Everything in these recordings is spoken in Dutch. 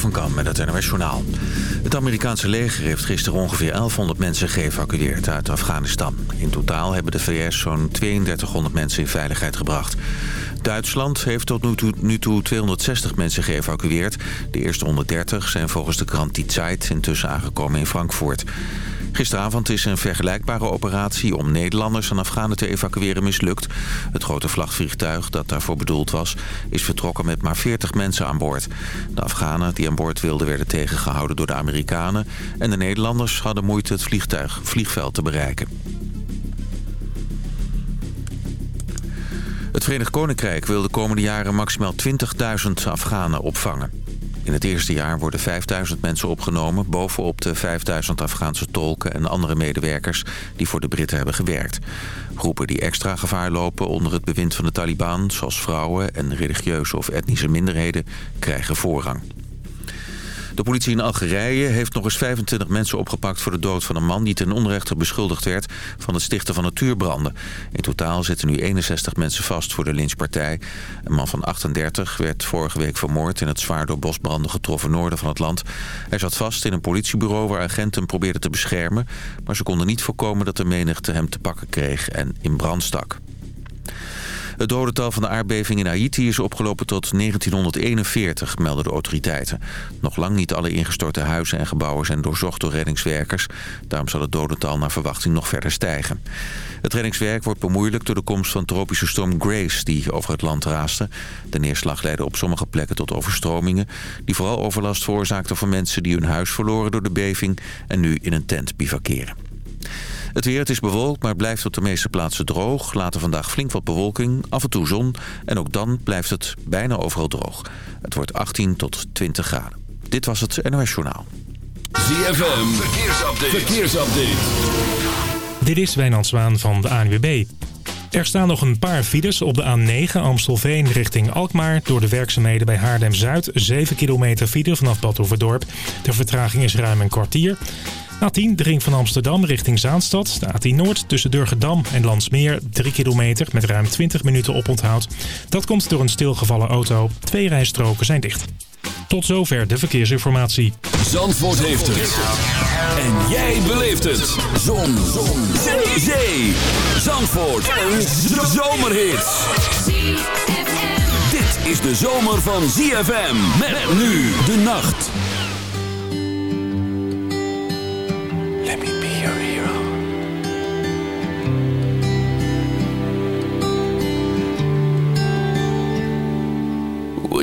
van Kam het NOS Journaal. Het Amerikaanse leger heeft gisteren ongeveer 1100 mensen geëvacueerd uit Afghanistan. In totaal hebben de VS zo'n 3200 mensen in veiligheid gebracht. Duitsland heeft tot nu toe, nu toe 260 mensen geëvacueerd. De eerste 130 zijn volgens de krant Die Zeit intussen aangekomen in Frankfurt. Gisteravond is een vergelijkbare operatie om Nederlanders en Afghanen te evacueren mislukt. Het grote vlagvliegtuig dat daarvoor bedoeld was, is vertrokken met maar 40 mensen aan boord. De Afghanen die aan boord wilden werden tegengehouden door de Amerikanen... en de Nederlanders hadden moeite het vliegtuig, vliegveld te bereiken. Het Verenigd Koninkrijk wil de komende jaren maximaal 20.000 Afghanen opvangen. In het eerste jaar worden 5000 mensen opgenomen... bovenop de 5000 Afghaanse tolken en andere medewerkers... die voor de Britten hebben gewerkt. Groepen die extra gevaar lopen onder het bewind van de Taliban... zoals vrouwen en religieuze of etnische minderheden, krijgen voorrang. De politie in Algerije heeft nog eens 25 mensen opgepakt voor de dood van een man die ten onrechte beschuldigd werd van het stichten van natuurbranden. In totaal zitten nu 61 mensen vast voor de lynchpartij. Een man van 38 werd vorige week vermoord in het zwaar door bosbranden getroffen noorden van het land. Hij zat vast in een politiebureau waar agenten probeerden te beschermen, maar ze konden niet voorkomen dat de menigte hem te pakken kreeg en in brand stak. Het dodental van de aardbeving in Haiti is opgelopen tot 1941, melden de autoriteiten. Nog lang niet alle ingestorte huizen en gebouwen zijn doorzocht door reddingswerkers. Daarom zal het dodental naar verwachting nog verder stijgen. Het reddingswerk wordt bemoeilijkt door de komst van tropische storm Grace die over het land raaste. De neerslag leidde op sommige plekken tot overstromingen... die vooral overlast veroorzaakten voor mensen die hun huis verloren door de beving... en nu in een tent bivakeren. Het weer, het is bewolkt, maar blijft op de meeste plaatsen droog. Later vandaag flink wat bewolking, af en toe zon. En ook dan blijft het bijna overal droog. Het wordt 18 tot 20 graden. Dit was het NOS Journaal. ZFM, verkeersupdate. verkeersupdate. Dit is Wijnand Zwaan van de ANWB. Er staan nog een paar files op de A9 Amstelveen richting Alkmaar. Door de werkzaamheden bij Haarlem-Zuid. 7 kilometer file vanaf Bad Overdorp. De vertraging is ruim een kwartier. A10, de ring van Amsterdam richting Zaanstad. De A10 Noord tussen Durgedam en Landsmeer. 3 kilometer met ruim 20 minuten oponthoud. Dat komt door een stilgevallen auto. Twee rijstroken zijn dicht. Tot zover de verkeersinformatie. Zandvoort heeft het. En jij beleeft het. Zon. Zon. Zee. Zandvoort. Een zomerhit. Dit is de zomer van ZFM. Met nu de nacht.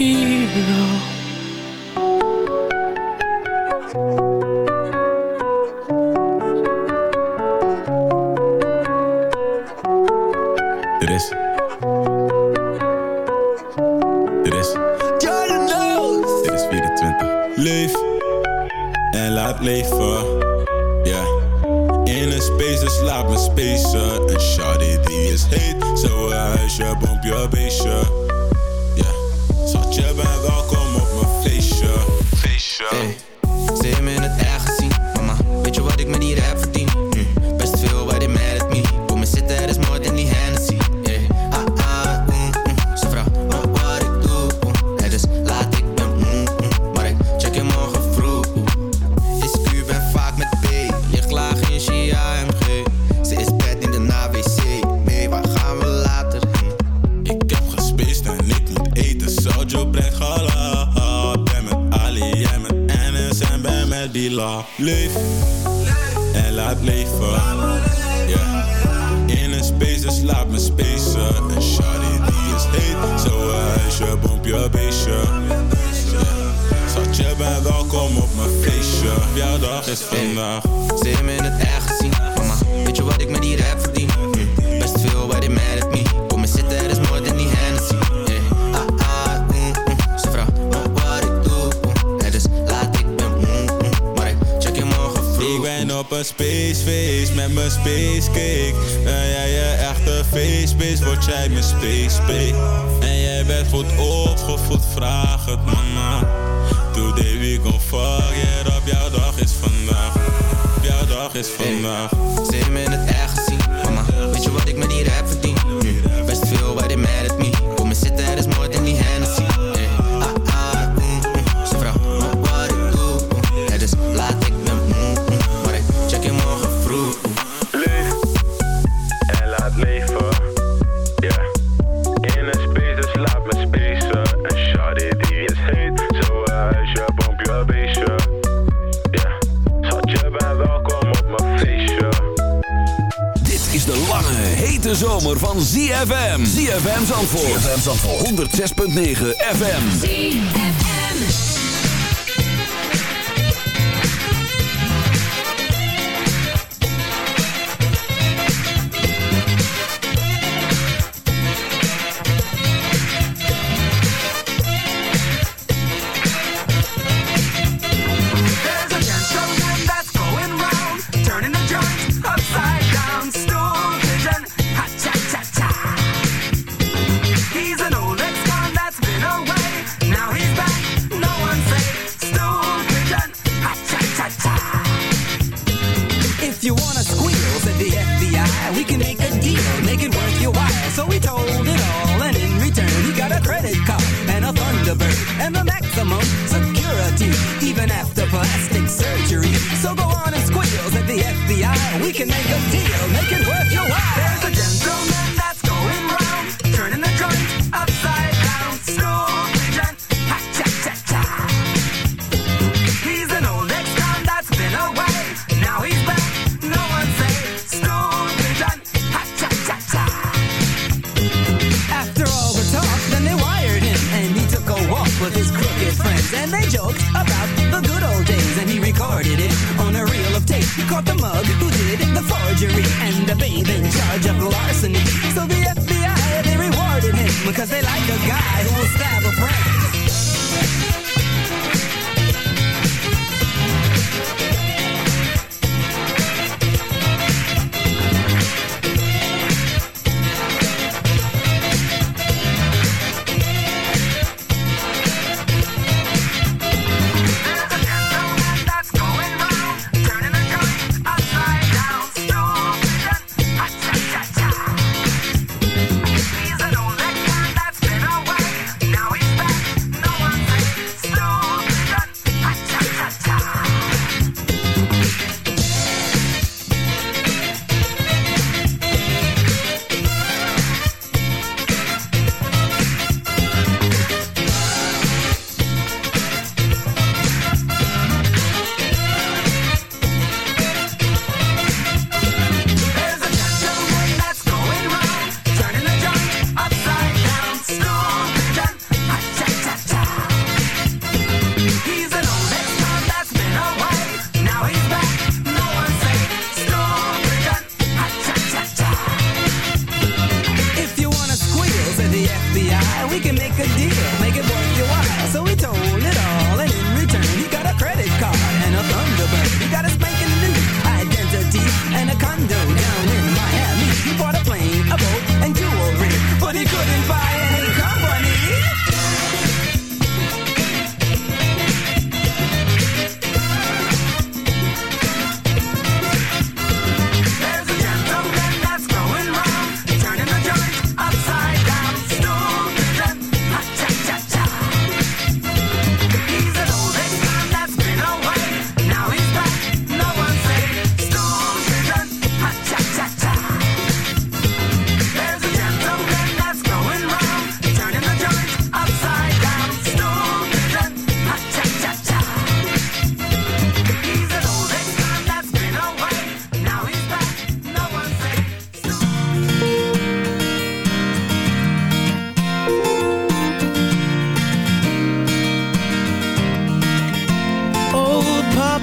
一秒。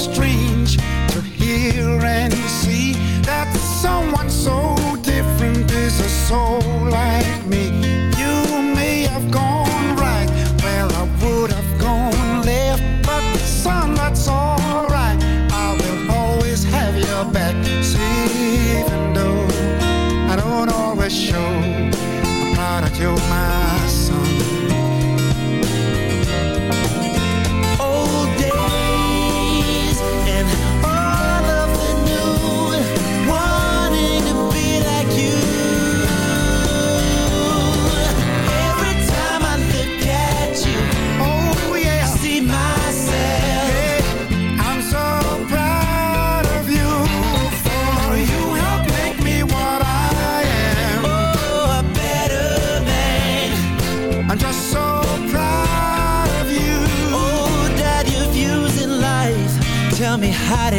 strange to hear and see that someone so different is a soul like me.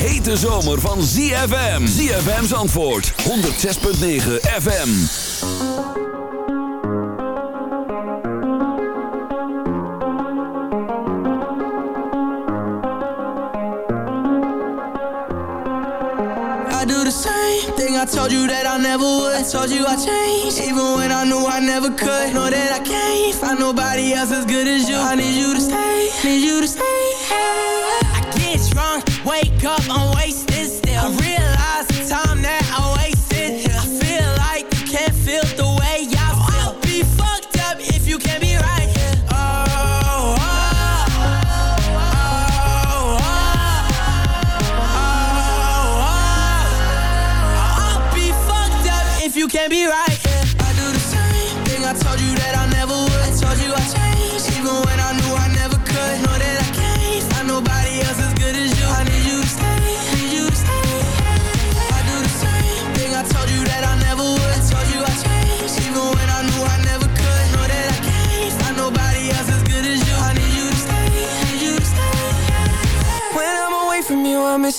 hete zomer van ZFM. ZFM's antwoord 106.9 FM. I do the same thing I told you that I never would. I told you I changed, even when I knew I never could. Know that I can't find nobody else as good as you. I need you to stay, need you to stay. Hey.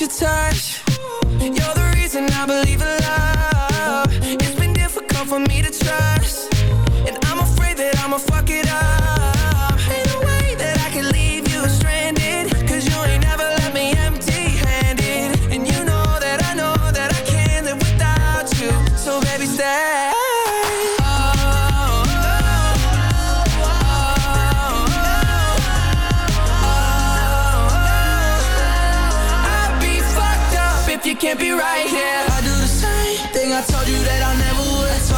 your touch.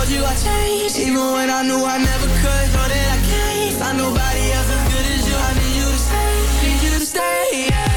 told you I changed Even when I knew I never could. Know that I can't find nobody else as good as you. I need you to stay, need you to stay, yeah.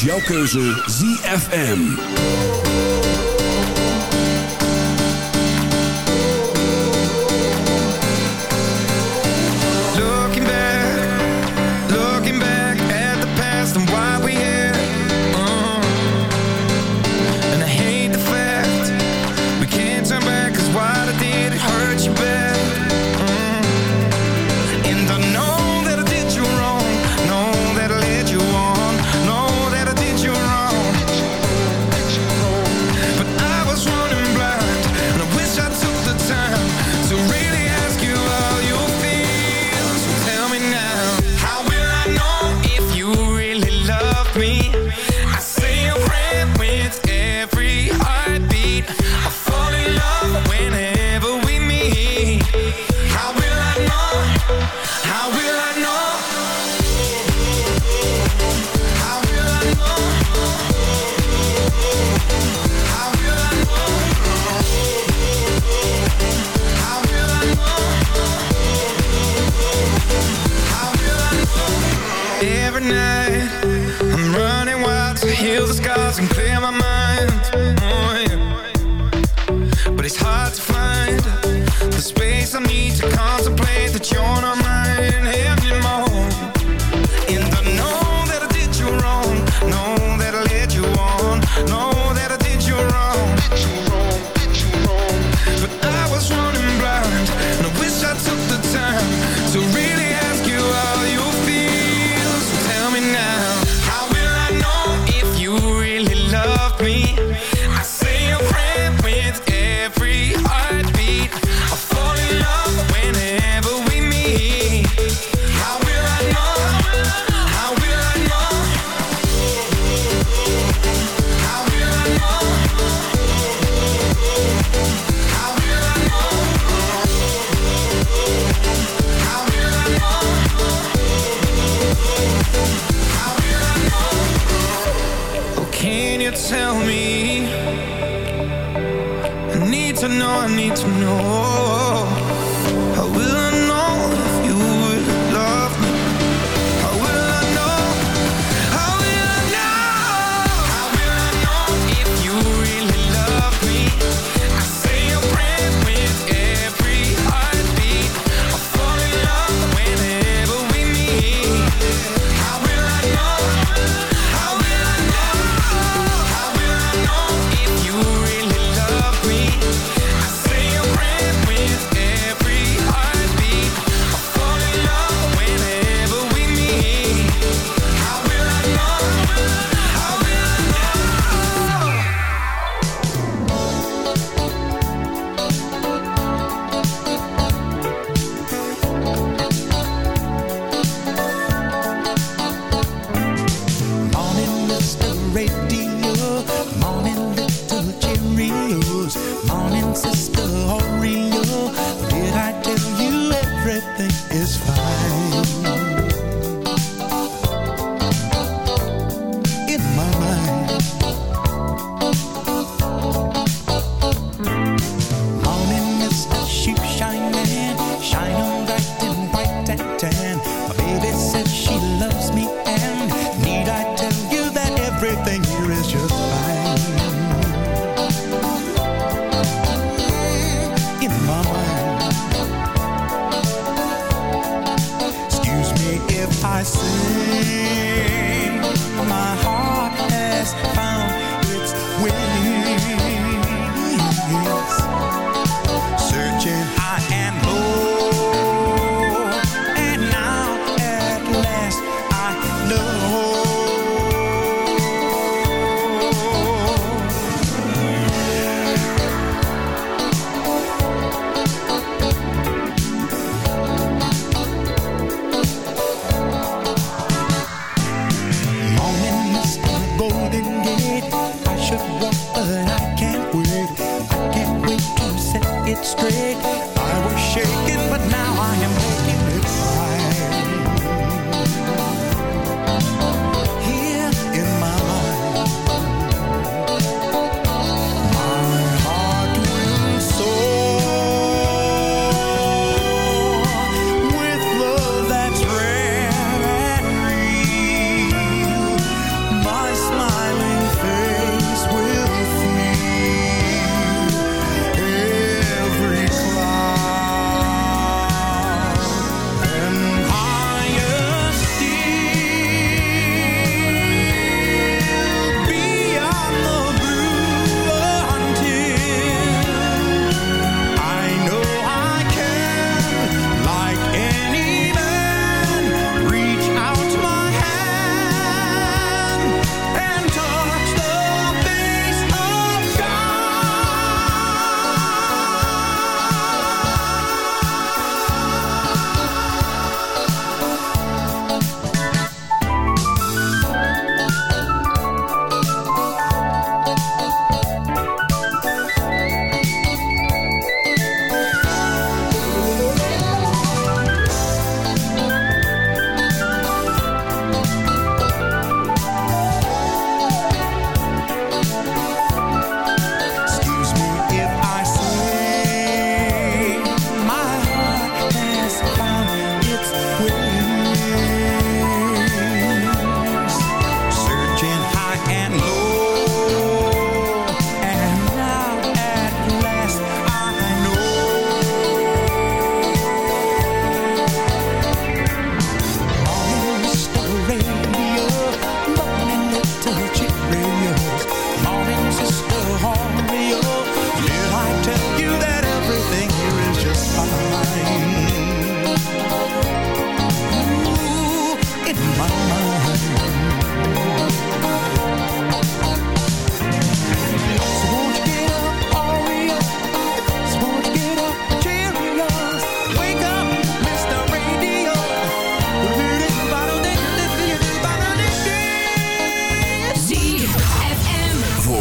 Is jouw keuze ZFM.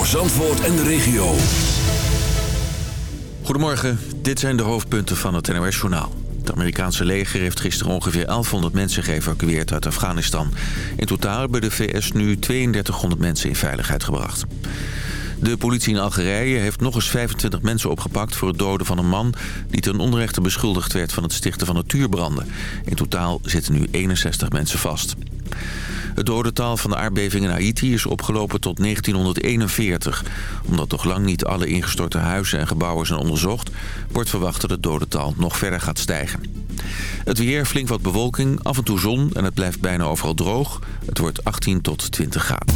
Zandvoort en de regio. Goedemorgen, dit zijn de hoofdpunten van het NOS-journaal. Het Amerikaanse leger heeft gisteren ongeveer 1100 mensen geëvacueerd uit Afghanistan. In totaal hebben de VS nu 3200 mensen in veiligheid gebracht. De politie in Algerije heeft nog eens 25 mensen opgepakt... voor het doden van een man die ten onrechte beschuldigd werd... van het stichten van natuurbranden. In totaal zitten nu 61 mensen vast. Het dodental van de aardbeving in Haiti is opgelopen tot 1941. Omdat nog lang niet alle ingestorte huizen en gebouwen zijn onderzocht... wordt verwacht dat het dodental nog verder gaat stijgen. Het weer, flink wat bewolking, af en toe zon en het blijft bijna overal droog. Het wordt 18 tot 20 graden.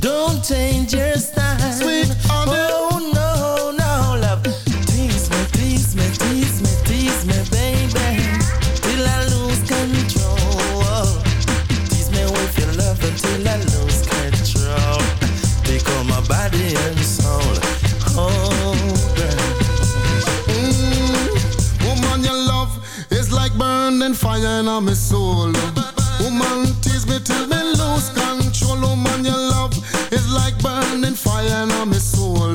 don't change your style. Sweet. Oh no, no, love. Tease me, tease me, tease me, tease me, baby, till I lose control. Tease me with your love until I lose control. Take on my body and soul. Oh, girl. Mm, woman, your love is like burning fire in my soul. Woman, tease me till soul.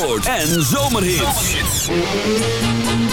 En zomerhits. Bongo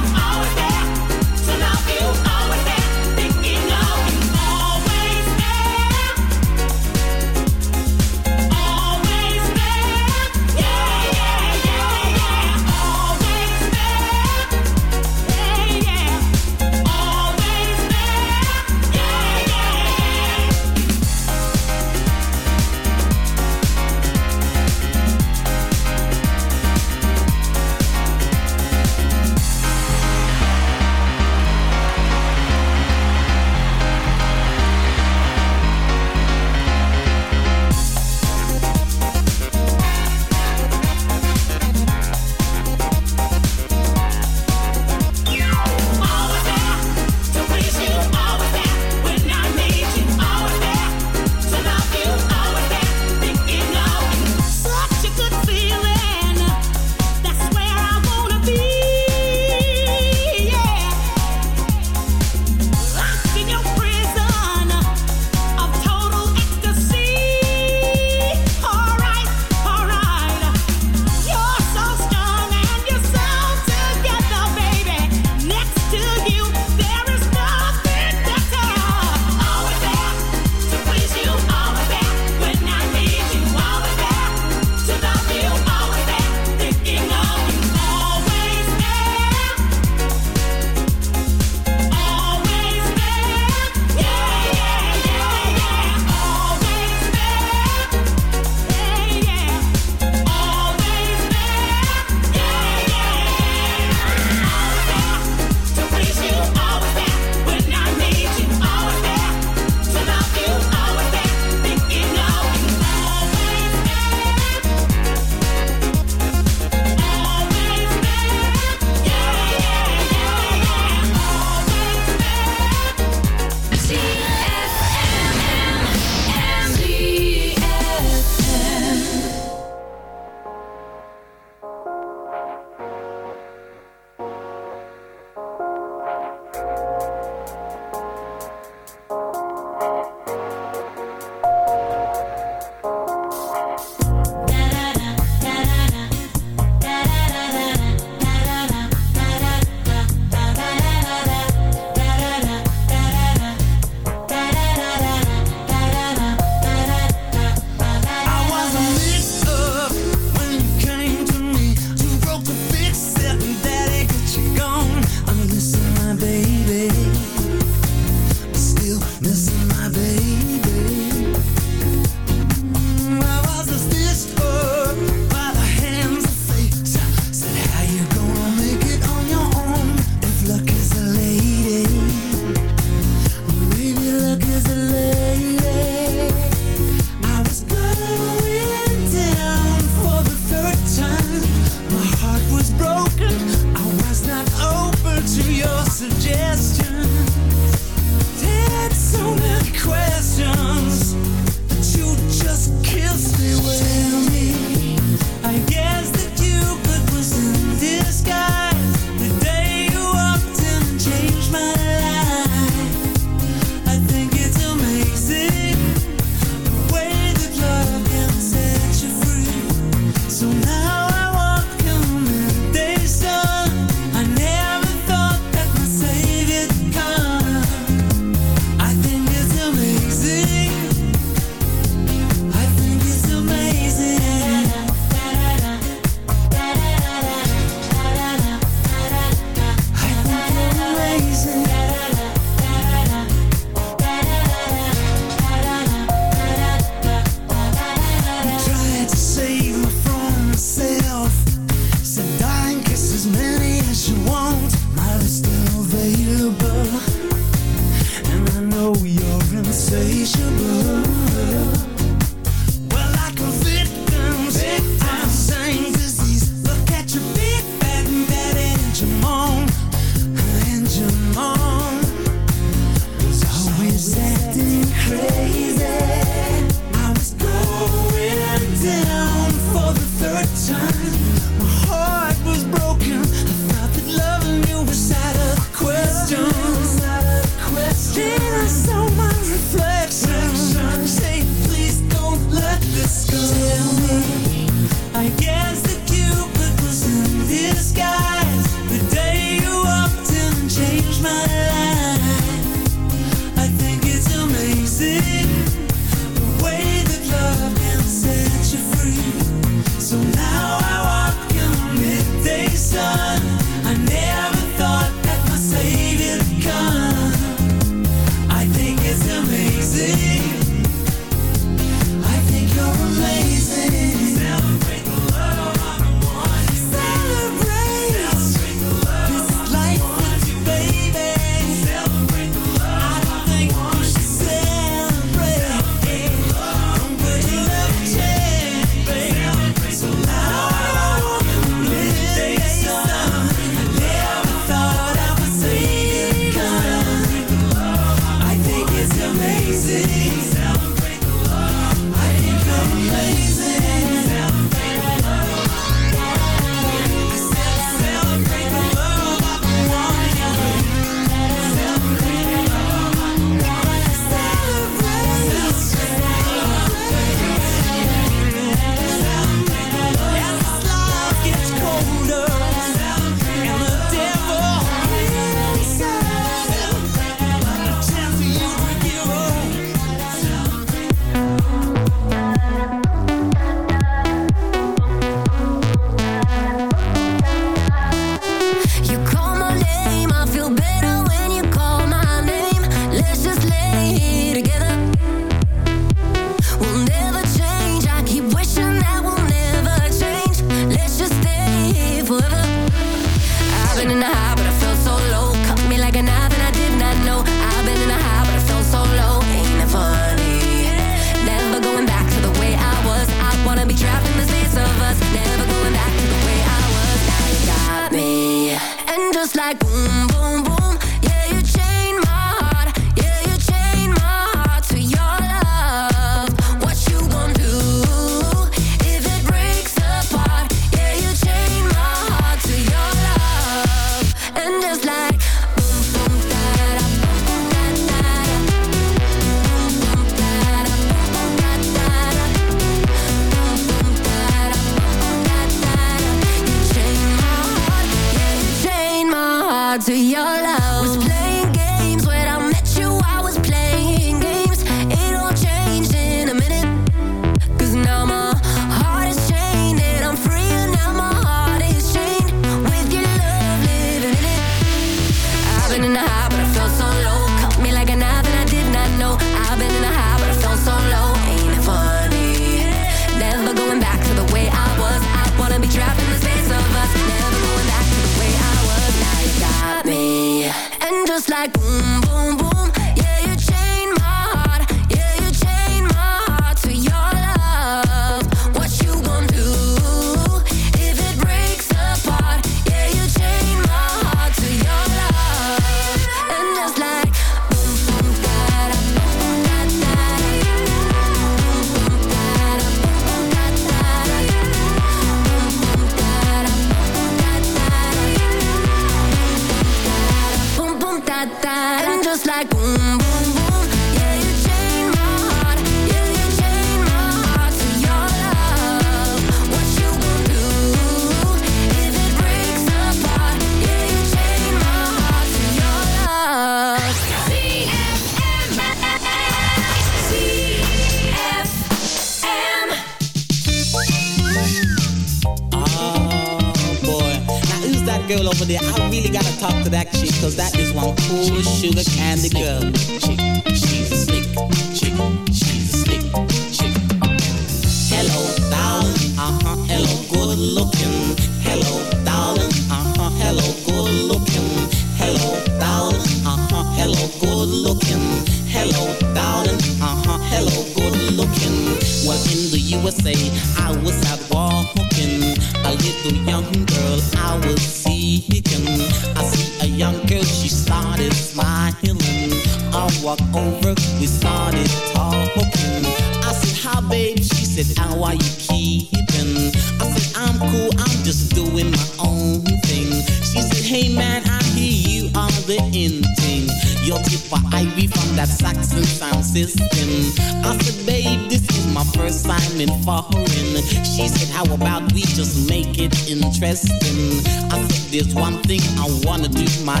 one thing I wanna do, my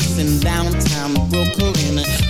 place in downtown Brooklyn.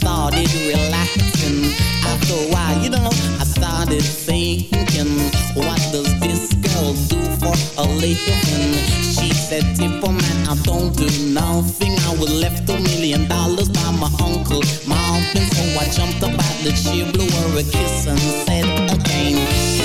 started relaxing. After a while, you know, I started thinking, what does this girl do for a living? She said, Tipper man, I don't do nothing. I was left a million dollars by my uncle, Marvin. So I jumped up out the chair, blew her a kiss and said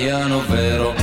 italiano vero.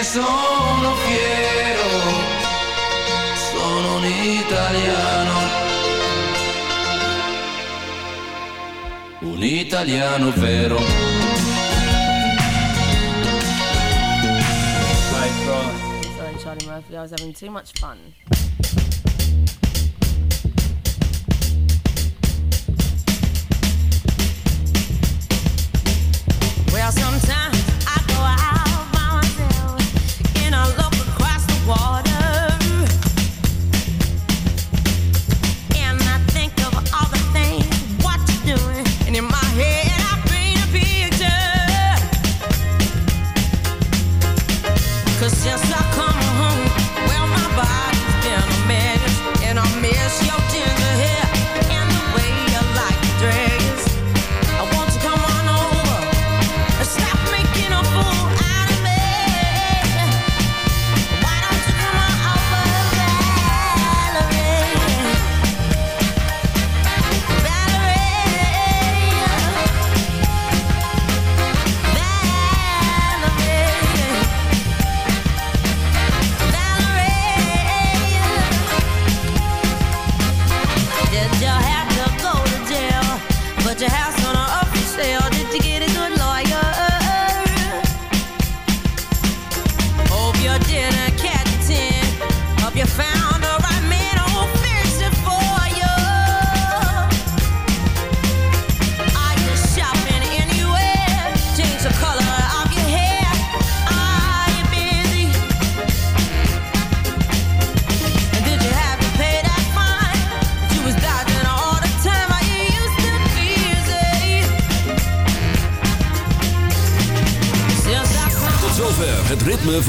Ne sono fiero. Sono un italiano. Un italiano vero. Sorry, Charlie Murphy, I was having too much fun.